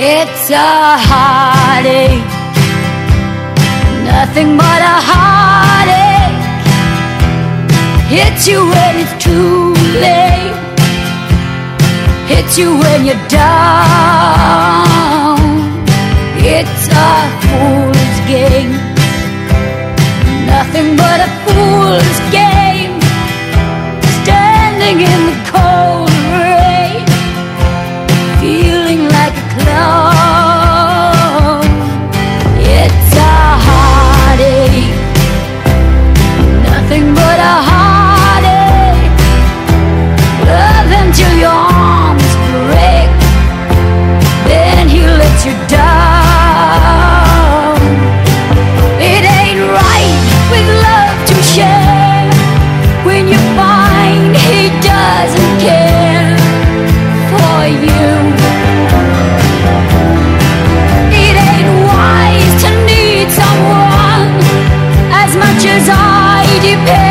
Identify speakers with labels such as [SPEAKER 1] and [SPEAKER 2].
[SPEAKER 1] It's a heartache, nothing but a heartache. Hits you when it's too late, hits you when you're down. It's a fool's game, nothing but a fool's game. Standing in the you down. It ain't right with love to share when you find he doesn't care for you. It ain't wise to need someone as much as I depend.